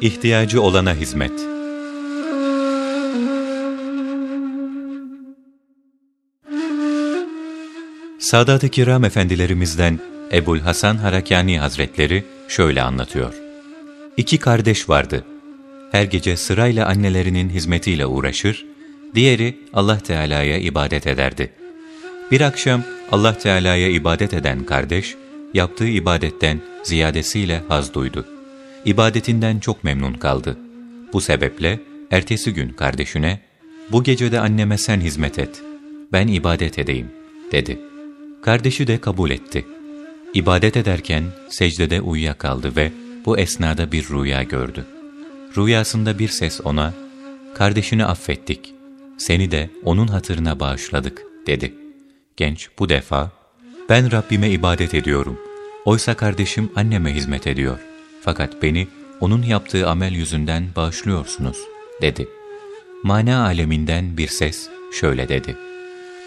İhtiyacı olana hizmet. Sadat-ı Kiram efendilerimizden Ebul Hasan Harakani Hazretleri şöyle anlatıyor. İki kardeş vardı. Her gece sırayla annelerinin hizmetiyle uğraşır, diğeri Allah Teala'ya ibadet ederdi. Bir akşam Allah Teala'ya ibadet eden kardeş, yaptığı ibadetten ziyadesiyle haz duydu. İbadetinden çok memnun kaldı. Bu sebeple ertesi gün kardeşine, ''Bu gecede anneme sen hizmet et, ben ibadet edeyim.'' dedi. Kardeşi de kabul etti. İbadet ederken secdede uyuyakaldı ve bu esnada bir rüya gördü. Rüyasında bir ses ona, ''Kardeşini affettik, seni de onun hatırına bağışladık.'' dedi. Genç bu defa, ''Ben Rabbime ibadet ediyorum. Oysa kardeşim anneme hizmet ediyor. Fakat beni onun yaptığı amel yüzünden bağışlıyorsunuz.'' dedi. Mana aleminden bir ses şöyle dedi.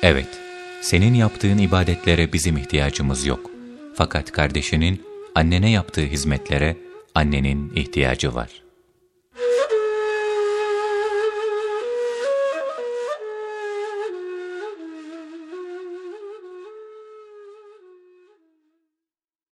''Evet, senin yaptığın ibadetlere bizim ihtiyacımız yok. Fakat kardeşinin annene yaptığı hizmetlere annenin ihtiyacı var.''